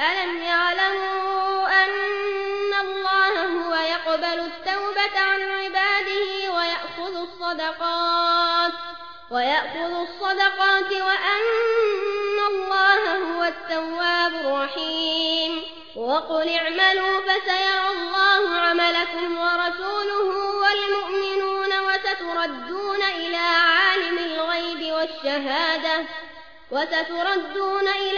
ألم يعلموا أن الله هو يقبل التوبة عن عباده ويأخذ الصدقات ويأخذ الصدقات وأن الله هو التواب الرحيم وقل اعملوا فسيرى الله عملكم ورسوله والمؤمنون وستردون إلى عالم الغيب والشهادة وستردون إلى